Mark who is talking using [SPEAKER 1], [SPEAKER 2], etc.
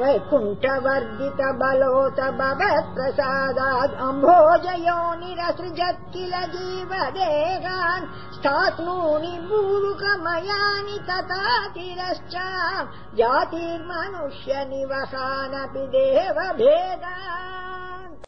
[SPEAKER 1] वैकुण्ठवर्जित बलोत भवत् प्रसादाद् अम्भोजयोनिरसृज किल जीवदेहान् स्थात्मूनि स्थातूनि तथा तिरश्च जातिर्मनुष्य निवसानपि देवभेदा